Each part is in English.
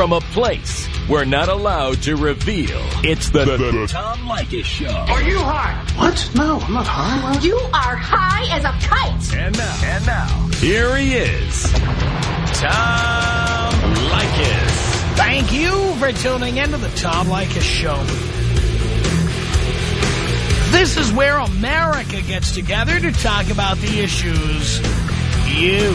from a place we're not allowed to reveal. It's the, the, the Tom Leykis Show. Are you high? What? No, I'm not high. You are high as a kite. And now, and now, here he is, Tom Leykis. Thank you for tuning into the Tom Leykis Show. This is where America gets together to talk about the issues you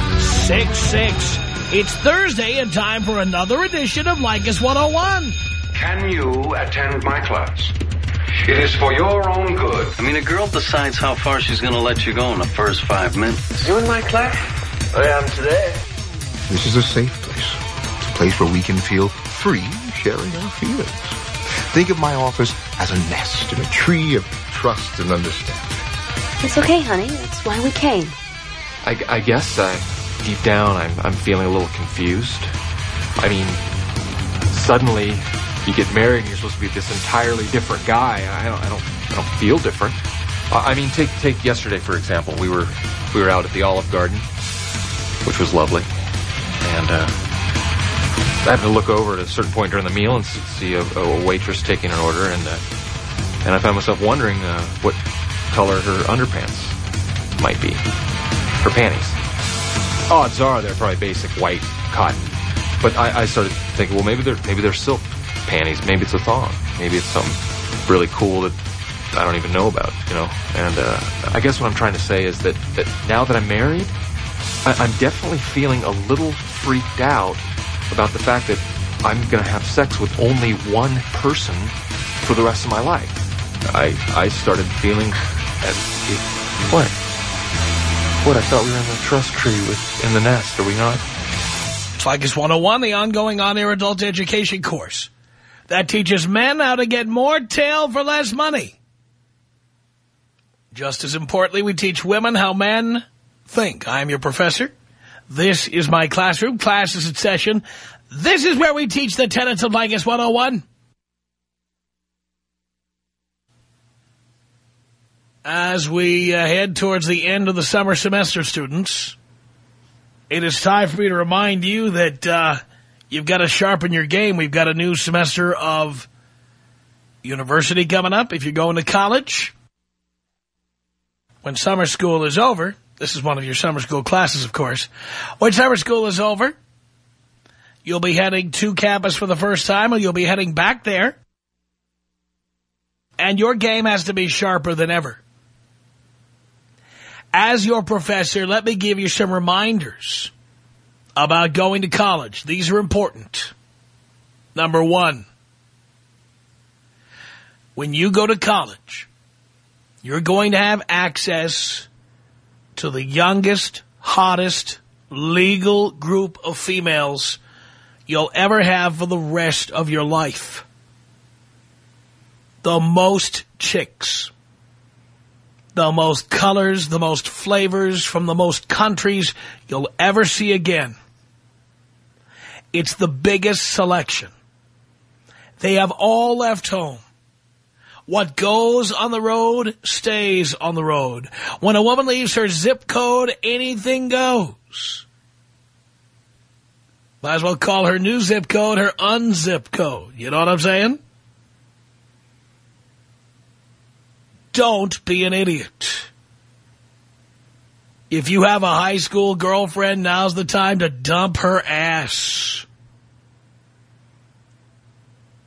1-800-5800-866. It's Thursday and time for another edition of Leykis 101. Can you attend my class? It is for your own good. I mean, a girl decides how far she's going to let you go in the first five minutes. You in my class? I am today. This is a safe place. It's a place where we can feel free sharing our feelings. Think of my office as a nest in a tree of trust and understanding. It's okay, honey. That's why we came. I, I guess uh, deep down I'm, I'm feeling a little confused. I mean, suddenly you get married and you're supposed to be this entirely different guy. I don't, I don't, I don't feel different. I mean, take take yesterday for example. We were we were out at the Olive Garden, which was lovely, and uh, I happened to look over at a certain point during the meal and see a, a waitress taking an order, and uh, and I found myself wondering uh, what color her underpants might be, her panties. Odds are they're probably basic white cotton, but I, I started thinking, well, maybe they're maybe they're silk panties, maybe it's a thong, maybe it's something really cool that I don't even know about, you know. And uh, I guess what I'm trying to say is that that now that I'm married, I, I'm definitely feeling a little freaked out about the fact that I'm going to have sex with only one person for the rest of my life. I I started feeling as if what what I thought we were in the trust tree with in the nest. Are we not? Leykis 101, the ongoing on-air adult education course that teaches men how to get more tail for less money. Just as importantly, we teach women how men think. I'm your professor. This is my classroom. Class is in session. This is where we teach the tenets of Leykis 101. As we uh, head towards the end of the summer semester, students, it is time for me to remind you that uh, you've got to sharpen your game. We've got a new semester of university coming up if you're going to college. When summer school is over, this is one of your summer school classes, of course. When summer school is over, you'll be heading to campus for the first time, or you'll be heading back there. And your game has to be sharper than ever. As your professor, let me give you some reminders about going to college. These are important. Number one, when you go to college, you're going to have access to the youngest, hottest, legal group of females you'll ever have for the rest of your life. The most chicks. The most colors, the most flavors from the most countries you'll ever see again. It's the biggest selection. They have all left home. What goes on the road stays on the road. When a woman leaves her zip code, anything goes. Might as well call her new zip code her unzip code. You know what I'm saying? Don't be an idiot. If you have a high school girlfriend, now's the time to dump her ass.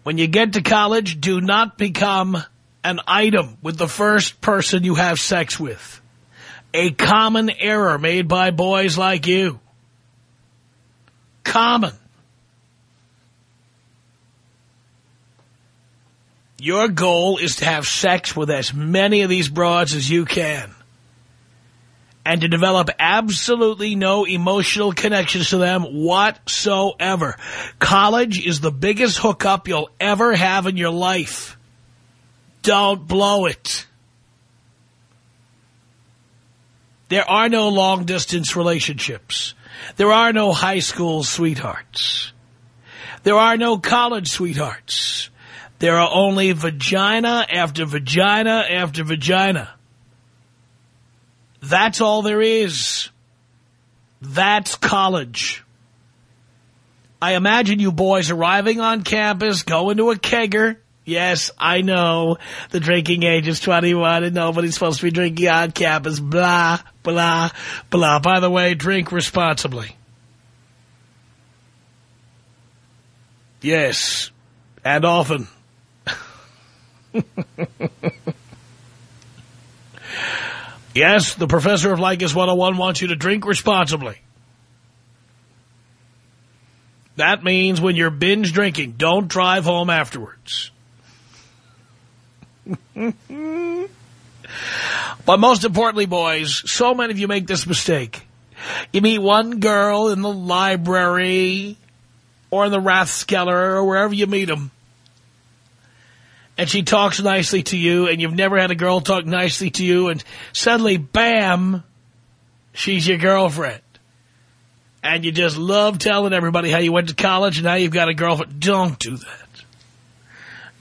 When you get to college, do not become an item with the first person you have sex with. A common error made by boys like you. Common. Your goal is to have sex with as many of these broads as you can. and to develop absolutely no emotional connections to them whatsoever. College is the biggest hookup you'll ever have in your life. Don't blow it. There are no long-distance relationships. There are no high school sweethearts. There are no college sweethearts. There are only vagina after vagina after vagina. That's all there is. That's college. I imagine you boys arriving on campus, going to a kegger. Yes, I know. The drinking age is 21 and nobody's supposed to be drinking on campus. Blah, blah, blah. By the way, drink responsibly. Yes, and often. yes, the professor of Leykis 101 wants you to drink responsibly. That means when you're binge drinking, don't drive home afterwards. but most importantly, boys, so many of you make this mistake. You meet one girl in the library or in the Rathskeller or wherever you meet them. And she talks nicely to you and you've never had a girl talk nicely to you and suddenly, bam, she's your girlfriend. And you just love telling everybody how you went to college and now you've got a girlfriend. Don't do that.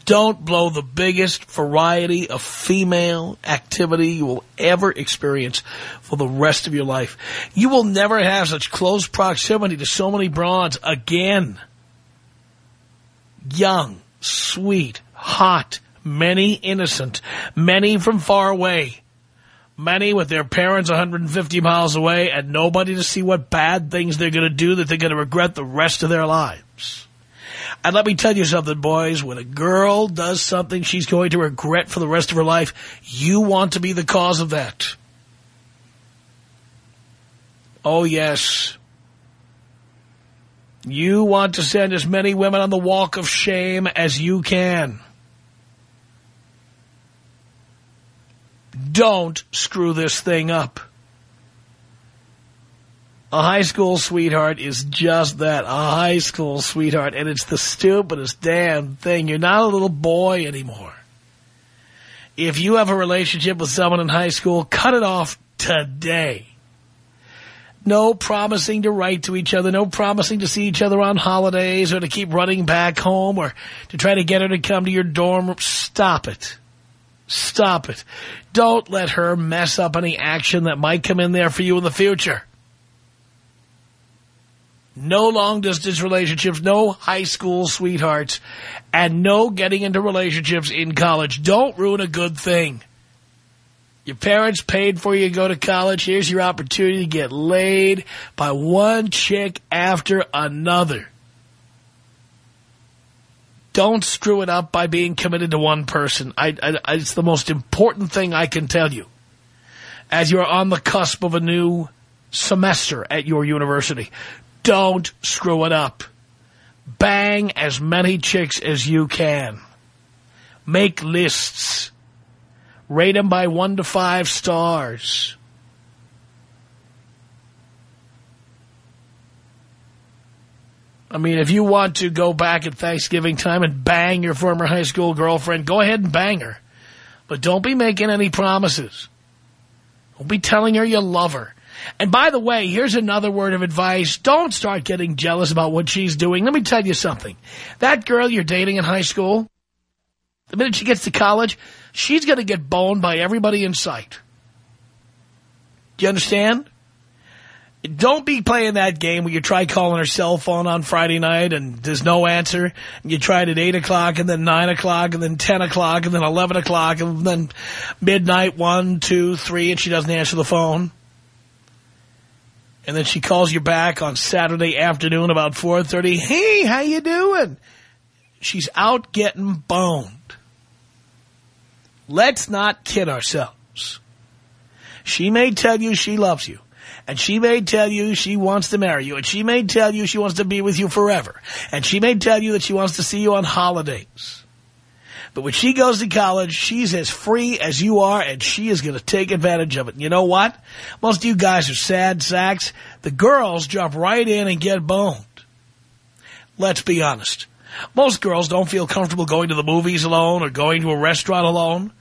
Don't blow the biggest variety of female activity you will ever experience for the rest of your life. You will never have such close proximity to so many broads again. Young, sweet, hot, many innocent, many from far away, many with their parents 150 miles away and nobody to see what bad things they're going to do that they're going to regret the rest of their lives. And let me tell you something, boys. When a girl does something she's going to regret for the rest of her life, you want to be the cause of that. Oh, yes. You want to send as many women on the walk of shame as you can. Don't screw this thing up. A high school sweetheart is just that, a high school sweetheart, and it's the stupidest damn thing. You're not a little boy anymore. If you have a relationship with someone in high school, cut it off today. No promising to write to each other, no promising to see each other on holidays or to keep running back home or to try to get her to come to your dorm. Stop it. Stop it. Don't let her mess up any action that might come in there for you in the future. No long-distance relationships, no high school sweethearts, and no getting into relationships in college. Don't ruin a good thing. Your parents paid for you to go to college. Here's your opportunity to get laid by one chick after another. Don't screw it up by being committed to one person. I, I, it's the most important thing I can tell you. As you're on the cusp of a new semester at your university, don't screw it up. Bang as many chicks as you can. Make lists. Rate them by one to five stars. I mean, if you want to go back at Thanksgiving time and bang your former high school girlfriend, go ahead and bang her. But don't be making any promises. Don't be telling her you love her. And by the way, here's another word of advice. Don't start getting jealous about what she's doing. Let me tell you something. That girl you're dating in high school, the minute she gets to college, she's going to get boned by everybody in sight. Do you understand? Don't be playing that game where you try calling her cell phone on Friday night and there's no answer. And you try it at 8 o'clock and then 9 o'clock and then 10 o'clock and then 11 o'clock and then midnight, 1, 2, 3, and she doesn't answer the phone. And then she calls you back on Saturday afternoon about 4.30. Hey, how you doing? She's out getting boned. Let's not kid ourselves. She may tell you she loves you. And she may tell you she wants to marry you. And she may tell you she wants to be with you forever. And she may tell you that she wants to see you on holidays. But when she goes to college, she's as free as you are, and she is going to take advantage of it. You know what? Most of you guys are sad sacks. The girls jump right in and get boned. Let's be honest. Most girls don't feel comfortable going to the movies alone or going to a restaurant alone.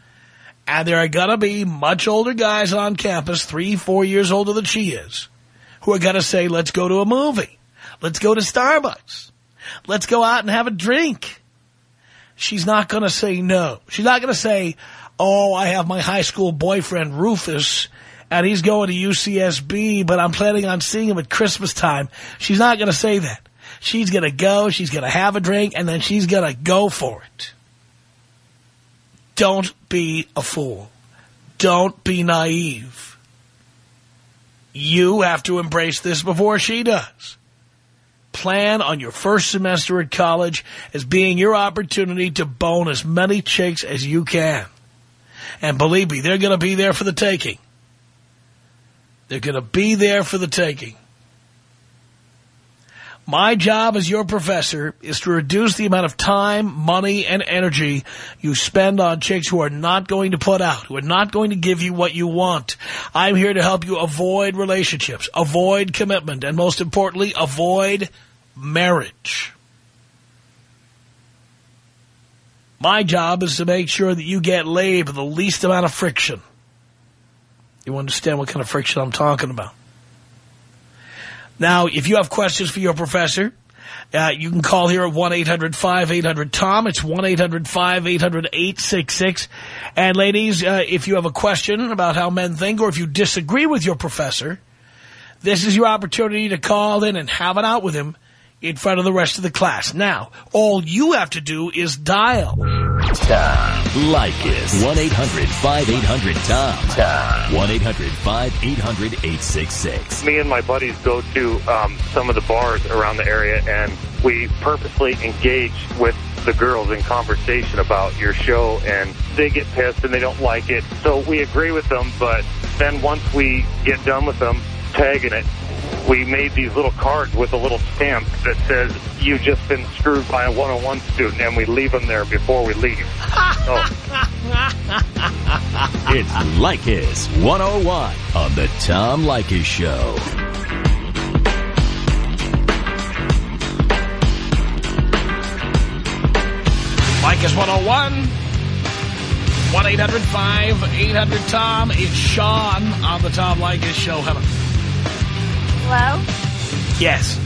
And there are going to be much older guys on campus, three, four years older than she is, who are going to say, let's go to a movie. Let's go to Starbucks. Let's go out and have a drink. She's not going to say no. She's not going to say, oh, I have my high school boyfriend, Rufus, and he's going to UCSB, but I'm planning on seeing him at Christmas time. She's not going to say that. She's going to go, she's going to have a drink, and then she's going to go for it. Don't be a fool. Don't be naive. You have to embrace this before she does. Plan on your first semester at college as being your opportunity to bone as many chicks as you can. And believe me, they're going to be there for the taking. They're going to be there for the taking. My job as your professor is to reduce the amount of time, money, and energy you spend on chicks who are not going to put out, who are not going to give you what you want. I'm here to help you avoid relationships, avoid commitment, and most importantly, avoid marriage. My job is to make sure that you get laid with the least amount of friction. You understand what kind of friction I'm talking about. Now, if you have questions for your professor, uh, you can call here at 1-800-5800-TOM. It's 1-800-5800-866. And ladies, uh, if you have a question about how men think or if you disagree with your professor, this is your opportunity to call in and have it out with him in front of the rest of the class. Now, all you have to do is dial. Tom Leykis. 1-800-5800-TOM. Tom. 1-800-5800-866. Me and my buddies go to um, some of the bars around the area, and we purposely engage with the girls in conversation about your show, and they get pissed and they don't like it. So we agree with them, but then once we get done with them tagging it, we made these little cards with a little stamp that says, you've just been screwed by a 101 student, and we leave them there before we leave. So, It's Leykis 101 on the Tom Leykis Show. Leykis 101. 1-800-5800-TOM. It's Sean on the Tom Leykis Show. Hello. Hello? Yes.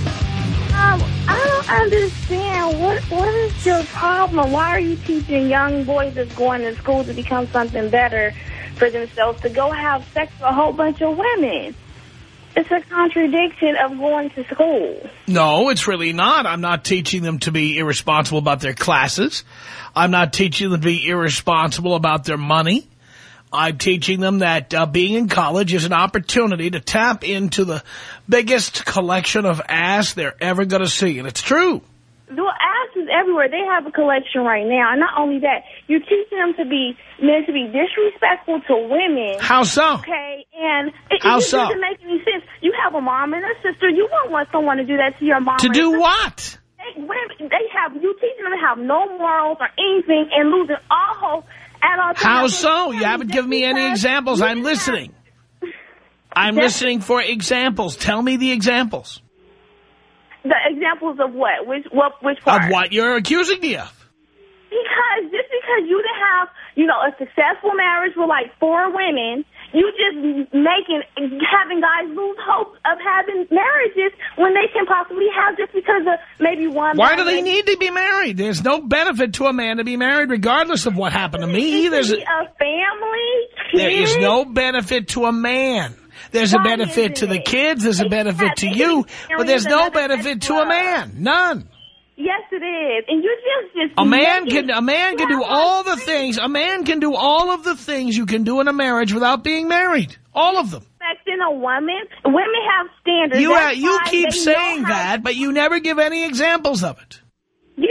Um, I don't understand. What What is your problem? Why are you teaching young boys that's going to school to become something better for themselves to go have sex with a whole bunch of women? It's a contradiction of going to school. No, it's really not. I'm not teaching them to be irresponsible about their classes. I'm not teaching them to be irresponsible about their money. I'm teaching them that uh, being in college is an opportunity to tap into the biggest collection of ass they're ever going to see. And it's true. The ass is everywhere. They have a collection right now. And not only that, you're teaching them to be meant to be disrespectful to women. How so? Okay, and it, How it so? doesn't make any sense. You have a mom and a sister. You won't want someone to do that to your mom. To do sister. what? They, women, they have you teaching them to have no morals or anything and losing all hope. How so? You haven't given me any examples. I'm listening. I'm That's- listening for examples. Tell me the examples The examples of what? Which what? Which part? of what you're accusing me of. Because just because you didn't have, you know, a successful marriage with like four women, you just making having guys lose hope of having marriages when they can possibly have just because of maybe one. Why do they need to be married? There's no benefit to a man to be married regardless of what happened to me. There's a, a family. there is no benefit to a man. There's a benefit to the kids. There's a benefit to you. But there's no benefit to a man. None. Yes, it is, and you just just A man can a man can do all the things. A man can do all of the things you can do in a marriage without being married. All of them. Respecting a woman, women have standards. You uh, you keep saying that, but you never give any examples of it. Give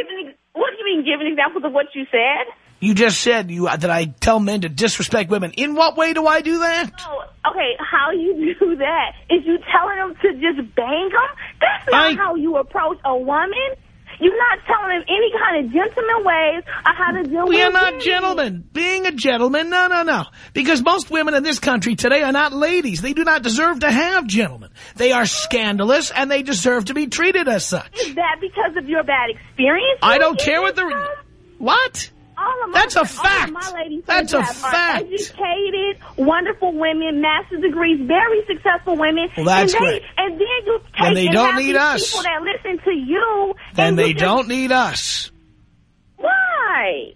what do you mean? Give an example of what you said. You just said you that I tell men to disrespect women. In what way do I do that? Oh, okay. How you do that is you telling them to just bang them. That's not I- how you approach a woman. You're not telling them any kind of gentleman ways of how to deal We with We are not women. gentlemen. Being a gentleman, no, no, no. Because most women in this country today are not ladies. They do not deserve to have gentlemen. They are scandalous, and they deserve to be treated as such. Is that because of your bad experience? I don't care what the... What? All of my, That's a fact. my ladies That's a fact. educated, wonderful women, master's degrees, very successful women. Well, that's and they, great. And then you take Then they and don't have need us. people that listen to you. Then and they don't need us. Why?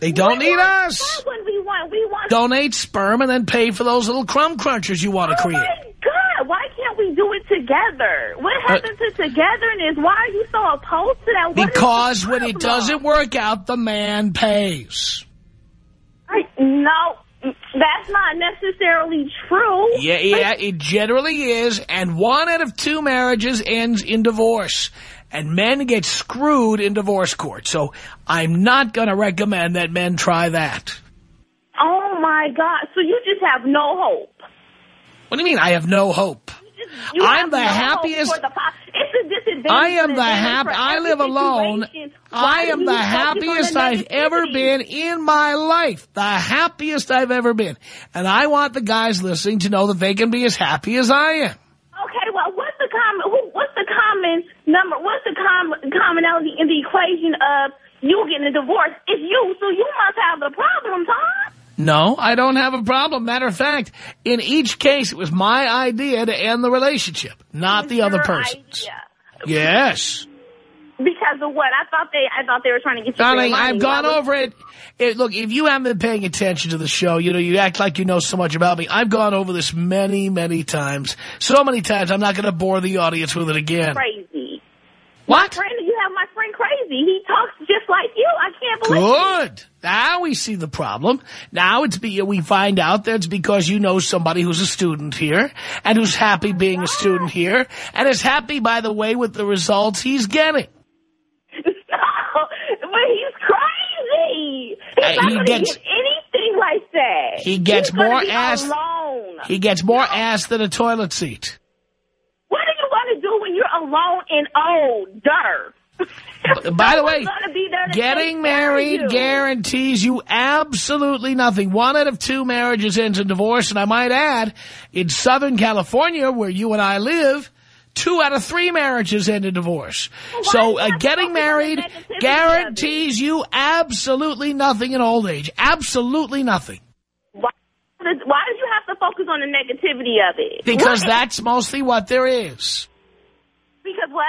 They don't We need want us. someone We want. We want. Donate sperm and then pay for those little crumb crunchers you want to oh create. my God! Why can't we do it together? What uh, happened to togetherness? Why are you so opposed to that? What Because when it doesn't work out, the man pays. I, no, that's not necessarily true. Yeah, yeah, it generally is. And one out of two marriages ends in divorce. And men get screwed in divorce court. So I'm not going to recommend that men try that. Oh my God! So you just have no hope. What do you mean I have no hope? You I'm the no happiest- the It's a disadvantage. I am the happy. I live alone. I am the you focus on happiest I've ever been in my life. The happiest I've ever been. And I want the guys listening to know that they can be as happy as I am. Okay, well, what's the common? What's the common number? What's the com- commonality in the equation of you getting a divorce? It's you, so you must have the problem, Tom. No, I don't have a problem. Matter of fact, in each case, it was my idea to end the relationship, not the other person's. idea. Yes. Because of what? I thought they, I thought they were trying to get you. Darling. I've gone over it. it. Look, if you haven't been paying attention to the show, you know, you act like you know so much about me. I've gone over this many, many times. So many times, I'm not going to bore the audience with it again. Crazy. What? Friend, you have my friend crazy. He talks just like you. I can't believe it. Now we see the problem. Now it's be, we find out that it's because you know somebody who's a student here and who's happy being a student here and is happy, by the way, with the results he's getting. but he's crazy. He's Uh, not he gets- get anything like that. He gets He's more ass- Alone. He gets more ass than a toilet seat. What are you going to do when you're alone and older? By the way, one's gonna be there to getting take care of married you. guarantees you absolutely nothing. One out of two marriages ends in divorce, and I might add, in Southern California, where you and I live, two out of three marriages end in divorce. why so uh, getting focus on the married negativity of it? guarantees you absolutely nothing in old age. Absolutely nothing. Why, why did you have to focus on the negativity of it? Because What? that's mostly what there is. Because what?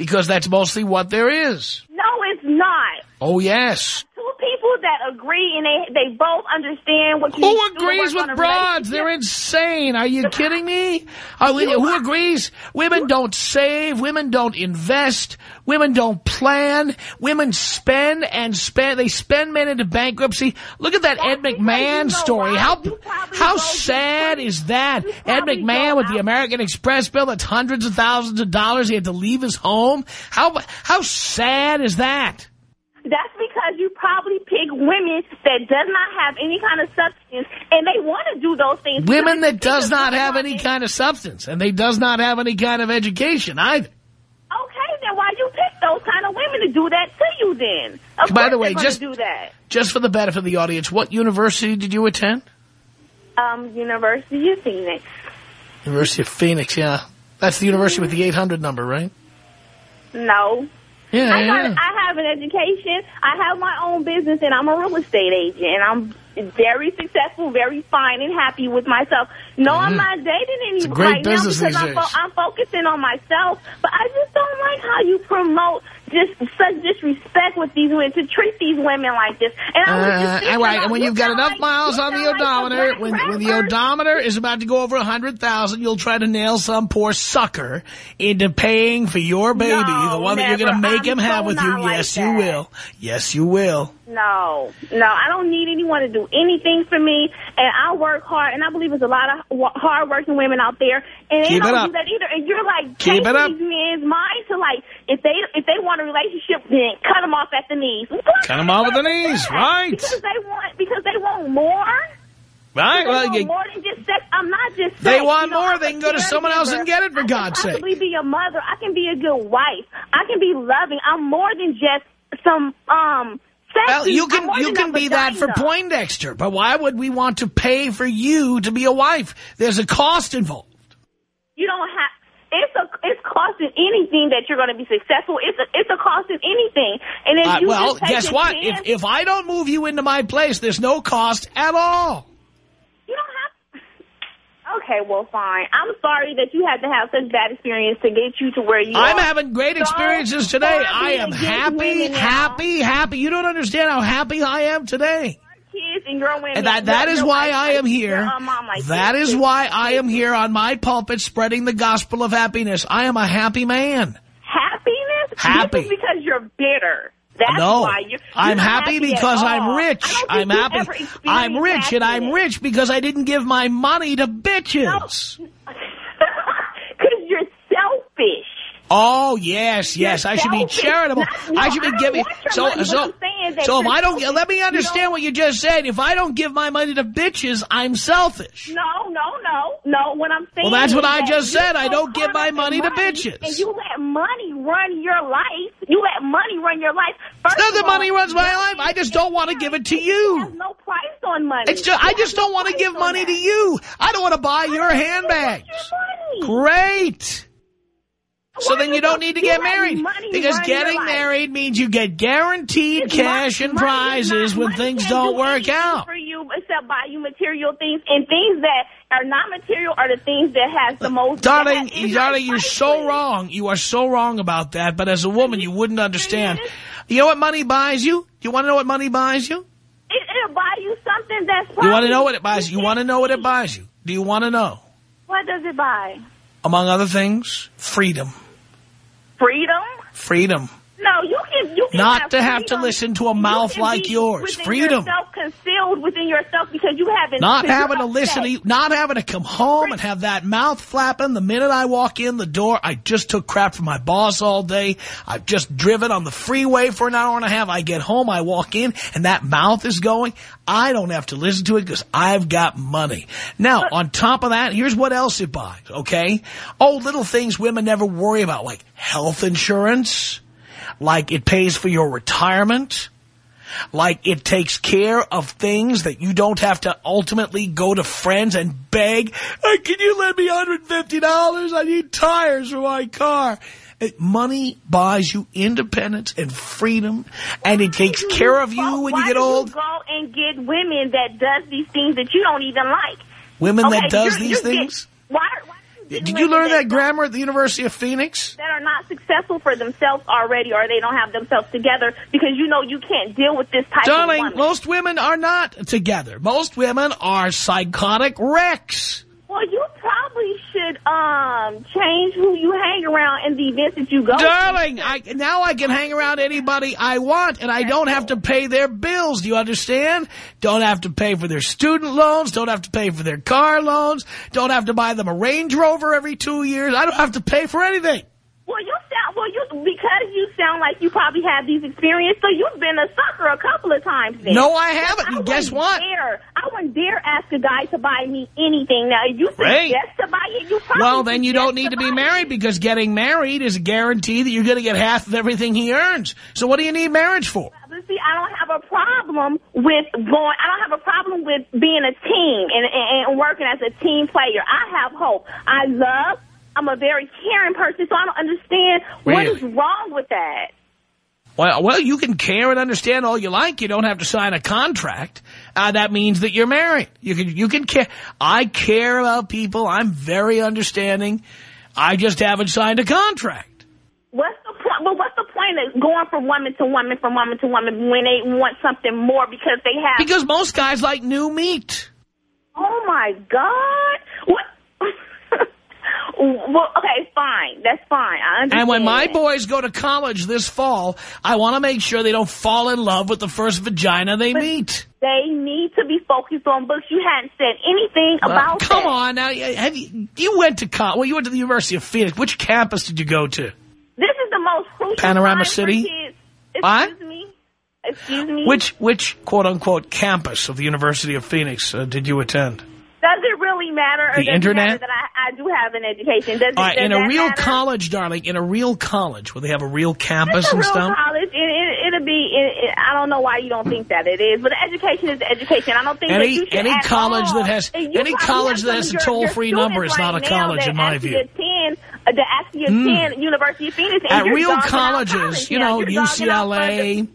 Because that's mostly what there is. No, it's not. Oh, yes. People that agree and they they both understand what you Who need to to agrees with broads? They're insane. Are you kidding me? Are we- who agrees? Women don't save. Women don't invest. Women don't plan. Women spend and spend. They spend men into bankruptcy. Look at that Ed because you McMahon know story. How how sad is that? Ed McMahon with the American Express bill that's hundreds of thousands of dollars. He had to leave his home. How how sad is that? That's because you probably pick women that does not have any kind of substance, and they want to do those things. Women that does not have any kind of substance, and they does not have any kind of education either. Okay, then why you pick those kind of women to do that to you? Then, of By the way, just- do that. Just for the benefit of the audience, what university did you attend? Um, University of Phoenix. University of Phoenix, yeah. That's the university with the 800 number, right? No. Yeah, I, got, yeah. I have an education. I have my own business, and I'm a real estate agent, and I'm very successful, very fine, and happy with myself. No, I'm not dating any Mm-hmm. a great right now because I'm, days. I'm focusing on myself. But I just don't like how you promote just such disrespect with these women to treat these women like this. And I was just Uh, thinking right, and when you you've got enough like- miles on the sound like odometer, when, when the odometer is about to go over a 100,000, you'll try to nail some poor sucker into paying for your baby, No, the one that you're going to make I'm him have with you. like yes, you will. Yes, you will. No, no, I don't need anyone to do anything for me, and I work hard, and I believe there's a lot of hard-working women out there, and they Keep don't up. do that either. And you're like Keep it up. these men's minds to like if they if they want a relationship, then cut them off at the knees. What? Cut 'em off at the knees, right. Because they want because they want more. Right? Well, want you- more than just sex. I'm not just sex. They want You know, more, they can go to someone else and get it, for I can God's sake. possibly be a mother. I can be a good wife. I can be loving. I'm more than just some um. Sexy. Well, you I'm can you can be that for. Poindexter, but why would we want to pay for you to be a wife? There's a cost involved. You don't have. It's a. It's costing anything that you're going to be successful. It's a. It's a cost of anything. And if Uh, you well, guess what? chance- If if I don't move you into my place, there's no cost at all. You don't have. Okay, well, fine. I'm sorry that you had to have such bad experience to get you to where you are. I'm are. having great So, experiences today. I am against happy, now. happy, happy. You don't understand how happy I am today. Kids and your women. And that, that is why I am here. Um, like That is why I am here on my pulpit spreading the gospel of happiness. I am a happy man. Happiness? Happy. Because you're bitter. That's no, why you're, you're I'm happy happy because I'm rich. I don't think I'm happy. I'm rich, and I'm rich because I didn't give my money to bitches. Because you're selfish. Oh yes, yes. You're I should be charitable. Not- no, I should be giving. So, money, so, I'm saying that so if I don't, let me understand don't- what you just said. If I don't give my money to bitches, I'm selfish. No, no, no, no. What I'm saying. Well, that's what I that just said. I don't give my up money to bitches. And you let money run your life. You let money run your life. First No, the all, money runs my life. I just don't want to give it to you. There's no price on money. It's just, I just no don't want to give on money to you. I don't want to buy your I handbags. your money. Great. So Why then you don't need to get married. Because getting married means you get guaranteed It's cash mon- and prizes when money things don't do work out. for you except buy you material things and things that are not material are the things that has the most. Darling, darling, you're so wrong. You are so wrong about that. But as a woman, you wouldn't understand. You know what money buys you? You want to know what money buys you? It, it'll buy you something that's. You want to know what it buys you? You want to know what it buys you? Do you want to know? What does it buy? Among other things, freedom. Freedom? Freedom. No, you can. You can Not have to have to listen to a mouth can like yours. Freedom. Yourself concealed within yourself because you haven't. Not having to listen to you, not having to come home and have that mouth flapping the minute I walk in the door. I just took crap from my boss all day. I've just driven on the freeway for an hour and a half. I get home, I walk in, and that mouth is going. I don't have to listen to it because I've got money. Now, on top of that, here's what else it buys, okay? Oh, little things women never worry about, like health insurance, like it pays for your retirement, like it takes care of things that you don't have to ultimately go to friends and beg, hey, can you lend me $150? I need tires for my car. Money buys you independence and freedom, and it takes care of you when you Why get old. You go and get women that does these things that you don't even like. Women Okay, that does you're- these you're get- things. why? why get Did you learn that grammar at the University of Phoenix? That are not successful for themselves already, or they don't have themselves together because you know you can't deal with this type Darling, of woman. most women are not together. Most women are psychotic wrecks. Well, you probably should um change who you hang around in the events that you go. to. Darling, I, now I can hang around anybody I want, and I don't have to pay their bills. Do you understand? Don't have to pay for their student loans. Don't have to pay for their car loans. Don't have to buy them a Range Rover every two years. I don't have to pay for anything. Well, you sound well. You because you sound like you probably have these experiences. So you've been a sucker a couple of times. Then. No, I haven't. I guess what? Dare, I wouldn't dare ask a guy to buy me anything. Now, if you suggest to buy it, you probably Well, then you don't need to be married it. because getting married is a guarantee that you're going to get half of everything he earns. So what do you need marriage for? But see, I don't have a problem with going. I don't have a problem with being a team and, and, and working as a team player. I have hope. I love. I'm a very caring person, so I don't understand what is wrong with that. Well, well, you can care and understand all you like. You don't have to sign a contract. Uh, that means that you're married. You can, you can care. I care about people. I'm very understanding. I just haven't signed a contract. What's the point? But what's the point of going from woman to woman, from woman to woman, when they want something more because they have? Because most guys like new meat. oh my God! What? Well, okay, fine. That's fine. I understand. And when my boys go to college this fall, I want to make sure they don't fall in love with the first vagina they meet. they need to be focused on books. You hadn't said anything about. Uh, come that. on now. Have you, you went to college. Well, you went to the University of Phoenix. Which campus did you go to? This is the most crucial Panorama City? For kids. What? Excuse me. Excuse me? Which, which quote-unquote campus of the University of Phoenix uh, did you attend? Does it really matter? The does it internet? that I, I do have an education? Does, it, All right, does in a real matter? college, darling, in a real college where they have a real campus a and real stuff. college. It, it, it'll be. It, it, I don't know why you don't think that it is, but education is education. I don't think that Any any college all- that has any college that has a some of your- toll free number is not a college in my view. Attend, uh, that actually attend University of Phoenix. At real colleges, college you now. know, You're dogging out UCLA,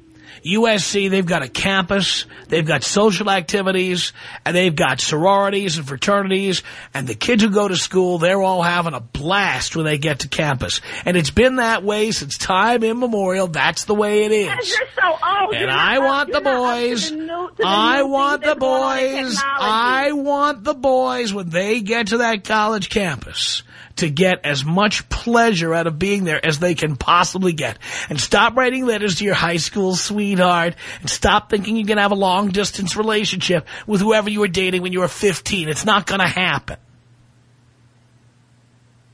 USC, they've got a campus, they've got social activities, and they've got sororities and fraternities, and the kids who go to school, they're all having a blast when they get to campus. And it's been that way since time immemorial. That's the way it is. Because. Oh, you're so old. And You're I up- want the not boys. the new- the I want the that's going on in boys. I want the boys when they get to that college campus to get as much pleasure out of being there as they can possibly get. And stop writing letters to your high school sweetheart and stop thinking you can have a long distance relationship with whoever you were dating when you were 15. It's not going to happen.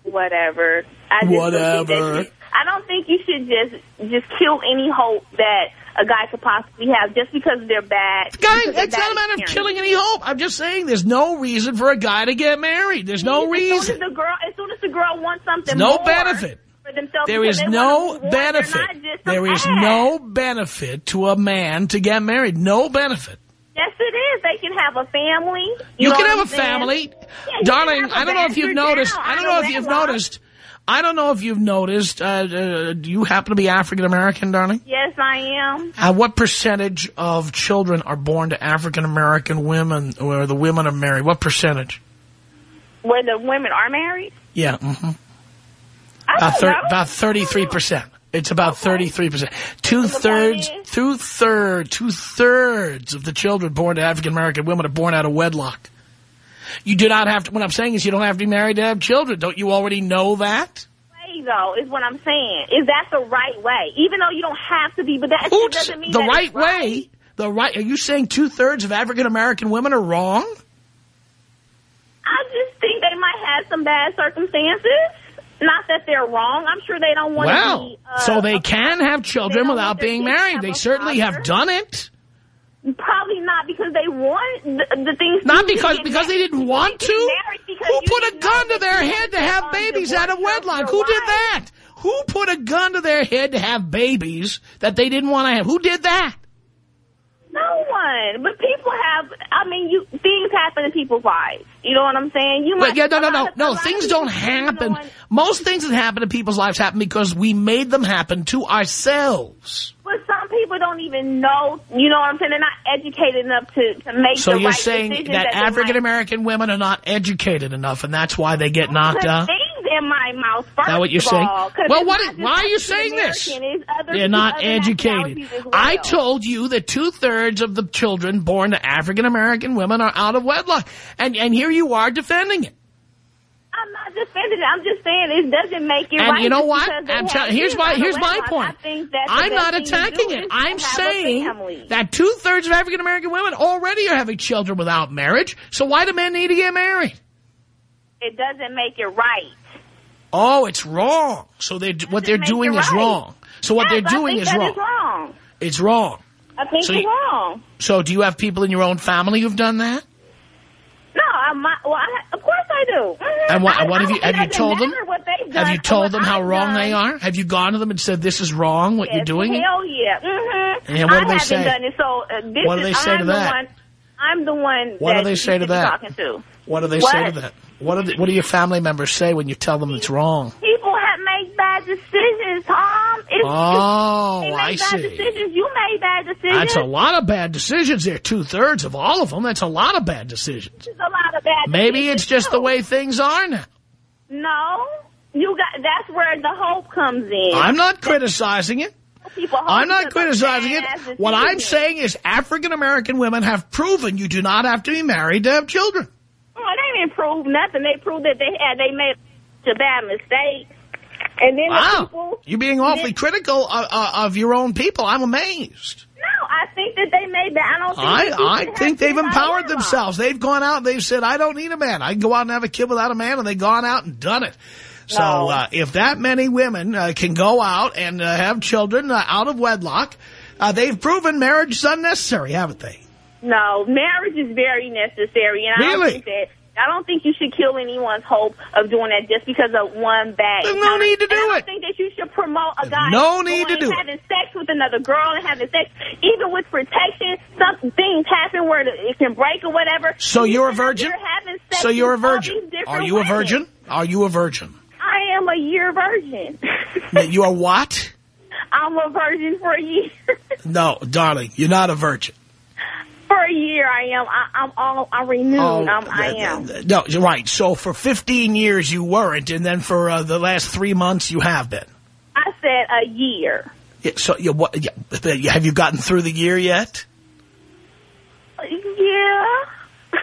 whatever. I Whatever. Don't think that you, I don't think you should just just kill any hope that a guy could possibly have just because they're bad. They're it's not a matter of killing any hope. I'm just saying there's no reason for a guy to get married. There's no As soon reason. as the girl, as soon as the girl wants something no benefit. for themselves, There is no wanna move on, they're benefit. not just some There is ass. no benefit to a man to get married. No benefit. Yes, it is. They can have a family. You, know can have a saying? family. Yeah, Darling, can have a I don't know if you've noticed. I don't know if you've noticed. I don't know if you've noticed. Uh, uh, do you happen to be African American, darling? Yes, I am. Uh, what percentage of children are born to African American women where the women are married? What percentage? Where the women are married. Yeah, hmm I about, thir- know. about 33%. It's about 33%. Two thirds, two thirds, two thirds of the children born to African American women are born out of wedlock. You do not have to, what I'm saying is you don't have to be married to have children. Don't you already know that? way, though, is what I'm saying. Is that the right way? Even though you don't have to be, but that Who doesn't mean the right way, the right, are you saying two thirds of African American women are wrong? I just think they might have some bad circumstances. Not that they're wrong. I'm sure they don't want to Well, be. Uh, so they can have children without being married. They certainly father. have done it. Probably not because they want the, the things. Not because because they didn't want to. get married because Who put a gun to their head to have babies out of wedlock? Who did that? Who put a gun to their head to have babies that they didn't want to have? Who did that? No one. But people have. I mean, you things happen in people's lives. You know what I'm saying? You But might. yeah, no, no, no, no. Things don't happen. Most things that happen in people's lives happen because we made them happen to ourselves. But some people don't even know, you know what I'm saying? They're not educated enough to, to make So you're right saying decisions that African-American women are not educated enough, and that's why they get knocked out. In my mouth first that what you're saying? all, Well, what is- why are you saying this? American, They're not educated. well. I told you that two-thirds of the children born to African-American women are out of wedlock. And, and here you are defending it. I'm not defending it. I'm just saying it doesn't make it And right. you know what? I'm here's my here's my wedlock. point. I I'm not attacking it. I'm saying that two-thirds of African-American women already are having children without marriage. So why do men need to get married? It doesn't make it right. Oh, it's wrong. So they what they're doing is right. wrong. So what Yes, they're doing I think is wrong. is wrong. It's wrong. I think So it's you- wrong. So do you have people in your own family who've done that? No, I'm not, well, I, of course I do. And what, I- what have you have you told them? What they've you told them how wrong they are? Have you gone to them and said this is wrong what you're doing? Hell yeah. Mm-hmm. And what do I they say? done it, so uh, this What do is, they say I'm that? The one, I'm the one What do they say to that? Talking to. What do they say to that? What do what do your family members say when you tell them it's wrong? People have made bad decisions, Tom. It's, Oh, made I bad see. decisions. You made bad decisions. That's a lot of bad decisions there. Two-thirds of all of them. That's a lot of bad decisions. It's a lot of bad Maybe it's just the way things are now. No. You got, that's where the hope comes in. I'm not criticizing it. I'm not criticizing it. What I'm saying is African-American women have proven you do not have to be married to have children. Oh, they didn't prove nothing. They proved that they had they made a bad mistake. And then the Wow. people. You're being awfully critical of, of of your own people. I'm amazed. No, I think that they made that. I don't think. I, I think they've kids out of empowered themselves. They've gone out. and They've said, I don't need a man. I can go out and have a kid without a man. And they've gone out and done it. So No. uh, if that many women uh, can go out and uh, have children uh, out of wedlock, Uh, they've proven marriage is unnecessary, haven't they? No, marriage is very necessary, and I don't think that I don't think you should kill anyone's hope of doing that just because of one bad. There's no need to do I don't it. think that you should promote a guy no need to do and it. having sex with another girl and having sex, even with protection. Some things happen where it can break or whatever. So you're a virgin? You're having sex So you're a virgin. Are you a women. virgin? Are you a virgin? I am a year virgin. you are what? I'm a virgin for a year. No, darling, you're not a virgin. Year, I am. I, I'm all. I'm renewed. Oh, I'm, I am. No, you're right. So for 15 years you weren't, and then for uh, the last three months you have been. I said a year. Yeah, so you, what, yeah, have you gotten through the year yet? Yeah.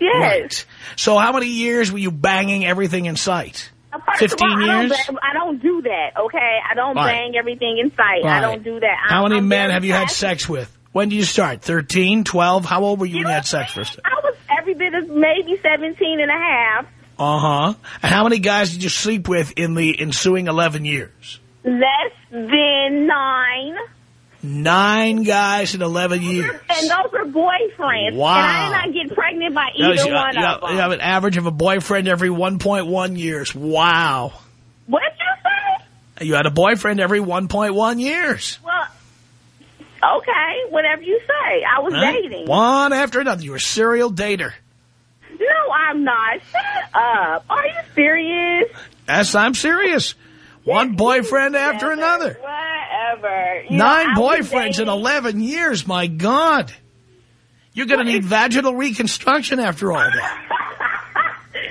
yes. Right. So how many years were you banging everything in sight? First 15 of all, I don't, years? I don't do that, okay? I don't Right. bang everything in sight. I don't do that. How I'm, many I'm men have you had sex with? When did you start? 13, 12? How old were you, when you had sex first? I was every bit of maybe 17 and a half. Uh-huh. And how many guys did you sleep with in the ensuing 11 years? Less than nine. Nine guys in 11 years. And those were boyfriends. Wow. And I did not get pregnant by either was- one you- of them. you have an average of a boyfriend every 1.1 years. Wow. What you say? You had a boyfriend every 1.1 years. Well, okay, whatever you say. I was Huh? dating. One after another. You're a serial dater. No, I'm not. Shut up. Are you serious? Yes, I'm serious. One boyfriend after another. Whatever. You Nine was boyfriends in 11 years. My God. You're going to need vaginal reconstruction after all that.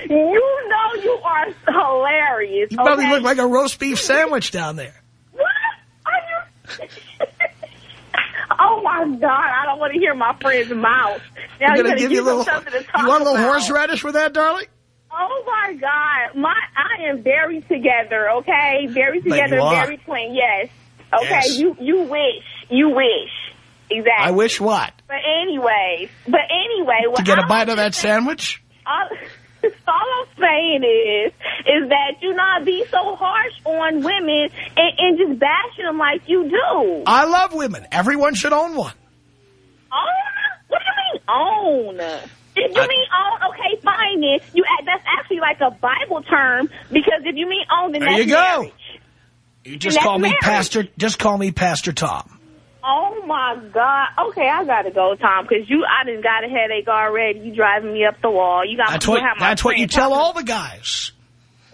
You know you are hilarious. You probably okay? look like a roast beef sandwich down there. What? Are you... oh, my God. I don't want to hear my friend's mouth. Now I'm going to give you a little. something to talk You want a little about. horseradish with that, darling? Oh my God, my I am very together. Okay, very together, very clean. Yes. Okay, Yes. you you wish, you wish, exactly. I wish what? But anyways, but anyway, To what get a I'm bite of that saying- sandwich? All, all I'm saying is, is that you not be so harsh on women and, and just bashing them like you do. I love women. Everyone should own one. Own? What do you mean own? If you I- mean own, okay, fine then. You that's actually like a Bible term because if you mean own, then There that's you go. marriage. You just call me marriage. Pastor. Just call me Pastor Tom. Oh my God. Okay, I gotta go, Tom, because you I done got a headache already. You driving me up the wall. You got That's what. have my That's what you tell all the guys.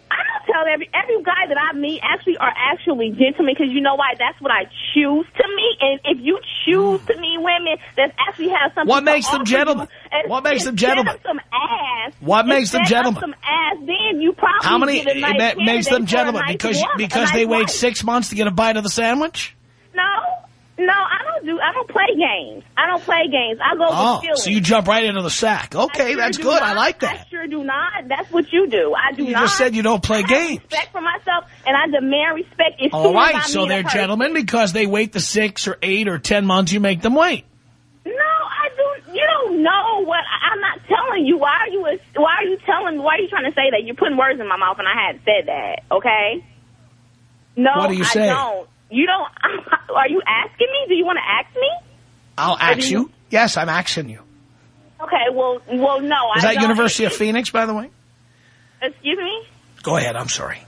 I don't tell every every guy that I meet actually are actually gentlemen because you know why? That's what I choose to meet. And if you choose to meet women that actually have something, What to makes them gentlemen? you, and What makes them gentlemen? Some ass. What makes them gentlemen? Some ass. Then you probably How many get a nice makes them candidate for a gentlemen? nice Because woman, because nice they wait wife. six months to get a bite of the sandwich. No, no, I don't do. I don't play games. I don't play games. I go Oh, so you jump right into the sack. Okay, sure that's good. not. I like that. I sure do not. That's what you do. I do You not. just said you don't play I games. respect for myself, and I demand respect. As All I so they're gentlemen because they wait the six or eight or ten months you make them wait. No, I do. You don't know what I- I'm not telling you. Why are you? Why are you telling? Why are you trying to say that? You're putting words in my mouth, and I hadn't said that. Okay. No, What are you I saying? don't. You don't. Are you asking me? Do you want to ask me? I'll ask you- you. Yes, I'm asking you. Okay. Well, well, no. Is I that. University of Phoenix, by the way? Excuse me. Go ahead. I'm sorry.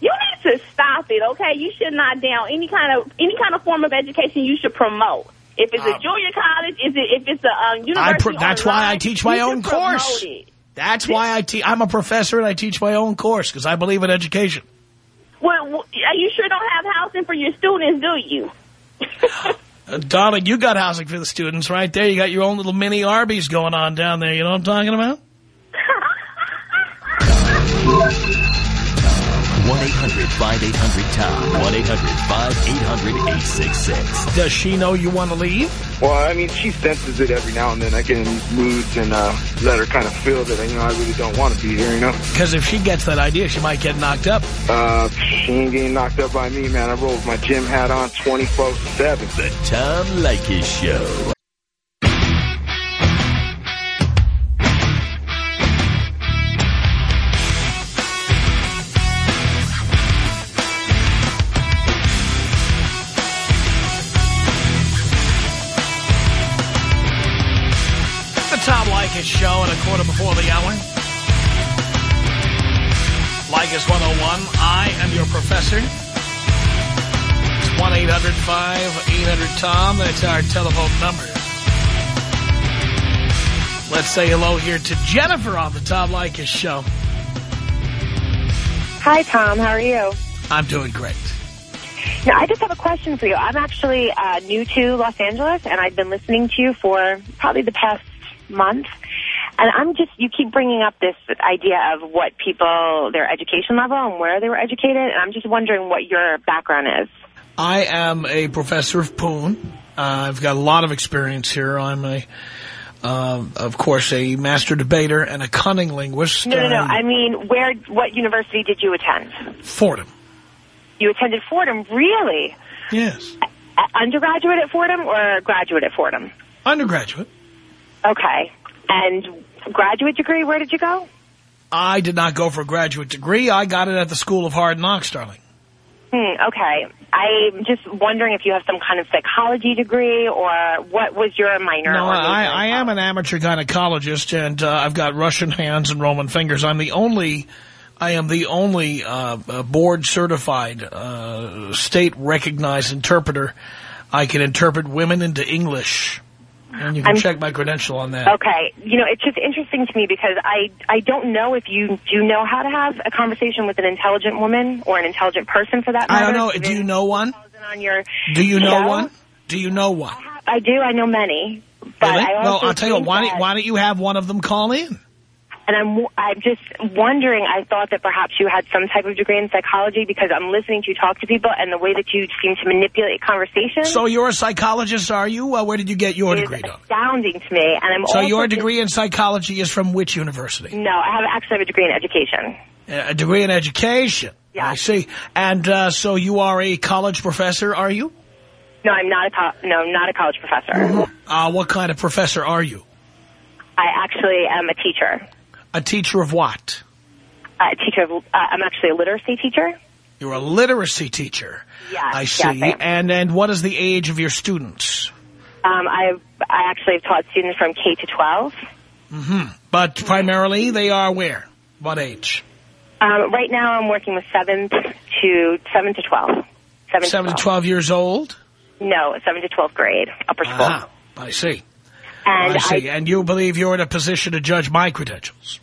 You need to stop it, okay? You should not down any kind of any kind of form of education. You should promote. If it's a Um, junior college, is it if it's a um, university? That's why I teach my own course. That's why I teach. I'm a professor and I teach my own course because I believe in education. Well, well, you sure don't have housing for your students, do you? Uh, darling, you got housing for the students right there. You got your own little mini Arby's going on down there. You know what I'm talking about? 1-800-5800-TOM. 1-800-5800-866. Does she know you want to leave? Well, I mean, she senses it every now and then. I get in these moods and uh, let her kind of feel that, you know, I really don't want to be here, you know? Because if she gets that idea, she might get knocked up. Uh, she ain't getting knocked up by me, man. I roll with my gym hat on 24-7. The Tom Leykis Show. Quarter before the hour. Leykis 101, I am your professor. It's 1-800-5800-TOM. That's our telephone number. Let's say hello here to Jennifer on the Tom Leykis show. Hi, Tom. How are you? I'm doing great. Now, I just have a question for you. I'm actually uh, new to Los Angeles, and I've been listening to you for probably the past month. And I'm just, you keep bringing up this idea of what people, their education level and where they were educated. And I'm just wondering what your background is. I am a professor of Poon. Uh, I've got a lot of experience here. I'm a, uh, of course, a master debater and a cunning linguist. No, no, no. I mean, where, what university did you attend? Fordham. You attended Fordham, really? Yes. A- undergraduate at Fordham or graduate at Fordham? Undergraduate. Okay. And graduate degree, where did you go? I did not go for a graduate degree. I got it at the School of Hard Knocks, darling. Hmm, okay. I'm just wondering if you have some kind of psychology degree or what was your minor? No, I, I am an amateur gynecologist, and uh, I've got Russian hands and Roman fingers. I'm the only, I am the only uh, uh, board-certified, uh, state-recognized interpreter. I can interpret women into English, and you can I'm- check my credential on that. Okay. You know, it's just interesting to me because I, I don't know if you do know how to have a conversation with an intelligent woman or an intelligent person for that matter. I don't know. Do you know one? On your Do you know show. one? Do you know one? I do. I know many. But Really? I No, also I'll tell you what. Why don't, why don't you have one of them call in? And I'm, I'm just wondering, I thought that perhaps you had some type of degree in psychology because I'm listening to you talk to people and the way that you seem to manipulate conversation So you're a psychologist, are you? Uh, where did you get your degree, done? astounding to me. And I'm So your degree in psychology is from which university? No, I have actually have a degree in education. A degree in education. Yeah. I see. And uh, so you are a college professor, are you? No, I'm not a no, I'm not a college professor. Uh, what kind of professor are you? I actually am a teacher. A teacher of what? A teacher. Of, uh, I'm actually a literacy teacher. You're a literacy teacher. Yeah, I see. I and and what is the age of your students? Um, I I actually have taught students from K to 12. Mm -hmm. But primarily they are where? What age? Um, right now, I'm working with seventh to seven to 12. Seven, Seven to 12 years old? No, seven to 12th grade, upper school. Ah, I see. And I see. and you believe you're in a position to judge my credentials?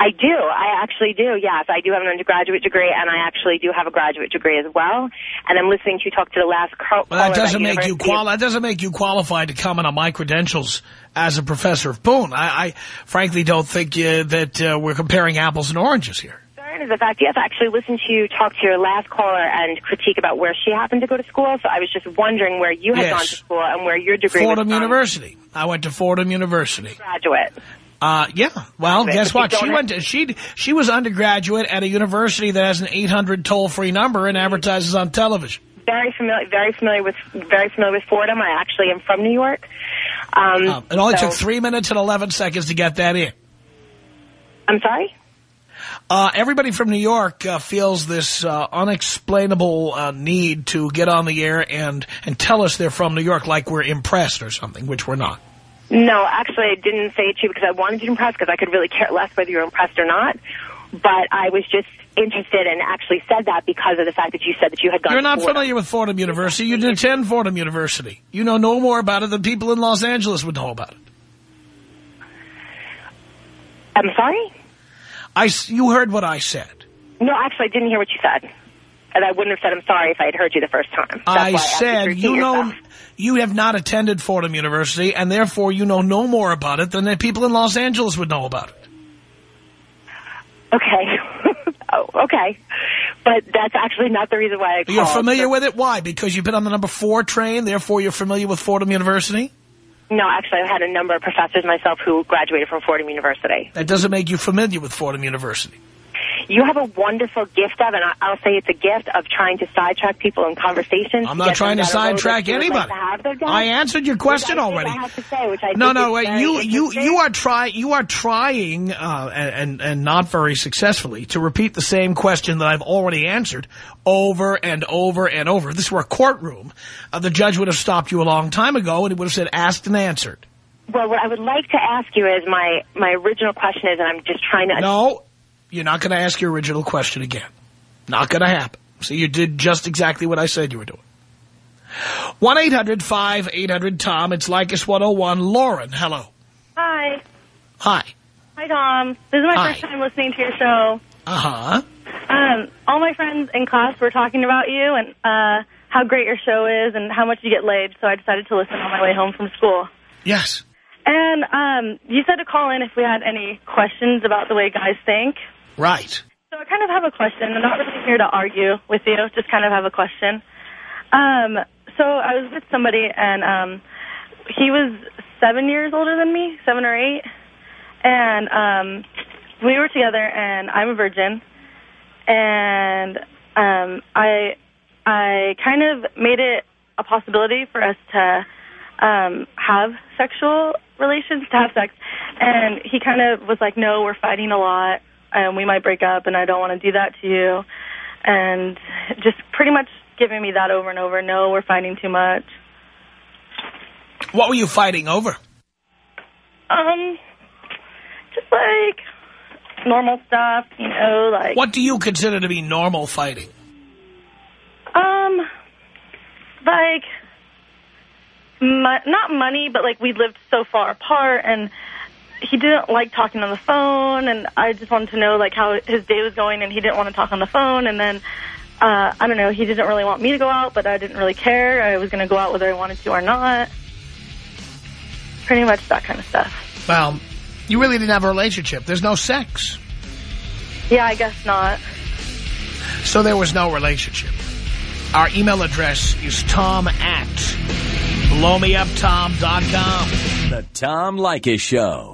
I do. I actually do, yes. I do have an undergraduate degree, and I actually do have a graduate degree as well. And I'm listening to you talk to the last. Well, that doesn't make you quali that doesn't make you qualified to comment on my credentials as a professor of Poon. I, I frankly don't think uh, that uh, we're comparing apples and oranges here. Concern is the fact yes, to actually listened to you talk to your last caller and critique about where she happened to go to school. So I was just wondering where you had Yes. gone to school and where your degree Fordham was. University. I went to Fordham University. Graduate. Uh, yeah. Well, guess what? She went to, she, she was undergraduate at a university that has an 800 toll-free number and advertises on television. Very familiar, very familiar with, very familiar with Fordham. I actually am from New York. Um, Um, it only so- took three minutes and 11 seconds to get that in. I'm sorry. Uh, everybody from New York uh, feels this uh, unexplainable uh, need to get on the air and, and tell us they're from New York like we're impressed or something, which we're not. No, actually, I didn't say it to you because I wanted you to impress because I could really care less whether you're impressed or not. But I was just interested and actually said that because of the fact that you said that you had gone You're not familiar with Fordham University. You didn't attend Fordham University. You know no more about it than people in Los Angeles would know about it. I'm sorry? I, you heard what I said. No, actually, I didn't hear what you said. And I wouldn't have said I'm sorry if I had heard you the first time. That's I asked you to said you know you have not attended Fordham University, and therefore you know no more about it than the people in Los Angeles would know about it. Okay. oh, okay. But that's actually not the reason why I called. You're familiar with it? Why? Because you've been on the number four train, therefore you're familiar with Fordham University? No, actually, I've had a number of professors myself who graduated from Fordham University. That doesn't make you familiar with Fordham University. You have a wonderful gift of, and I'll say it's a gift of trying to sidetrack people in conversations. I'm not trying to them down a road sidetrack like anybody. to have them down. I answered your question Which I think already. I have to say, which I No, no, wait, you you you are try you are trying uh, and and not very successfully to repeat the same question that I've already answered over and over and over. If this were a courtroom, uh, the judge would have stopped you a long time ago and he would have said asked and answered. Well, what I would like to ask you is my, my original question is, and I'm just trying to... No, you're not going to ask your original question again. Not going to happen. See, you did just exactly what I said you were doing. 1-800-5800-TOM. It's Leykis 101. Lauren, hello. Hi. Hi. Hi, Tom. This is my Hi. first time listening to your show. Uh-huh. Um, all my friends in class were talking about you and uh, how great your show is and how much you get laid, so I decided to listen on my way home from school. Yes. And um, you said to call in if we had any questions about the way guys think. Right. So I kind of have a question. I'm not really here to argue with you, just kind of have a question. Um, so I was with somebody, and um, he was seven years older than me, seven or eight. And um, we were together, and I'm a virgin. And um, I, I kind of made it a possibility for us to um, have sexual relations, to have sex. And he kind of was like, no, we're fighting a lot, and we might break up, and I don't want to do that to you. And just pretty much giving me that over and over. No, we're fighting too much. What were you fighting over? Um, just like normal stuff, you know, like What do you consider to be normal fighting? um, like not money, but like we lived so far apart, and he didn't like talking on the phone, and I just wanted to know like how his day was going, and he didn't want to talk on the phone, and then. Uh, I don't know, he didn't really want me to go out, but I didn't really care. I was going to go out whether I wanted to or not. Pretty much that kind of stuff. Well, you really didn't have a relationship. There's no sex. Yeah, I guess not. So there was no relationship. Our email address is tom at blowmeuptom.com. The Tom Leykis Show.